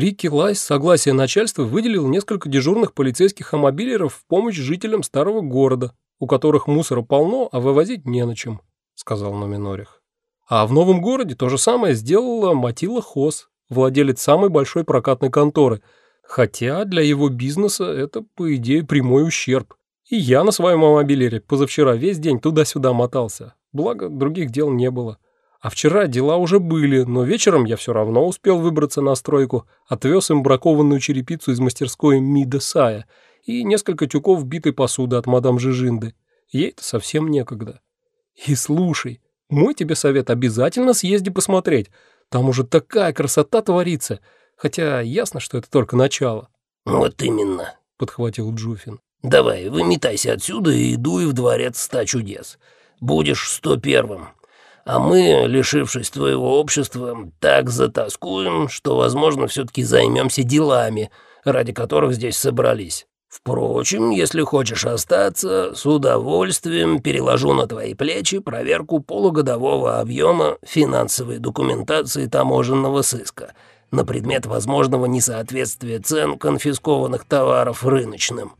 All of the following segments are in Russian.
Трикки Лай с согласия начальства выделил несколько дежурных полицейских амобилеров в помощь жителям старого города, у которых мусора полно, а вывозить не на чем, сказал Нумминорих. А в новом городе то же самое сделала Матила Хос, владелец самой большой прокатной конторы, хотя для его бизнеса это, по идее, прямой ущерб. И я на своем амобилере позавчера весь день туда-сюда мотался, благо других дел не было. А вчера дела уже были, но вечером я все равно успел выбраться на стройку, отвез им бракованную черепицу из мастерской Мида Сая и несколько тюков битой посуды от мадам Жижинды. Ей-то совсем некогда. И слушай, мой тебе совет обязательно съезди посмотреть. Там уже такая красота творится, хотя ясно, что это только начало. «Вот именно», — подхватил Джуфин. «Давай, выметайся отсюда и дуй в дворец ста чудес. Будешь сто первым а мы, лишившись твоего общества, так затаскуем, что, возможно, все-таки займемся делами, ради которых здесь собрались. Впрочем, если хочешь остаться, с удовольствием переложу на твои плечи проверку полугодового объема финансовой документации таможенного сыска на предмет возможного несоответствия цен конфискованных товаров рыночным».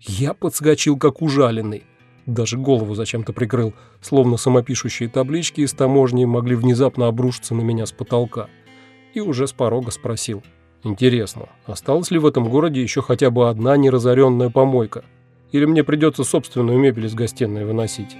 Я подскочил как ужаленный. Даже голову зачем-то прикрыл, словно самопишущие таблички из таможни могли внезапно обрушиться на меня с потолка. И уже с порога спросил. «Интересно, осталась ли в этом городе еще хотя бы одна неразоренная помойка? Или мне придется собственную мебель из гостиной выносить?»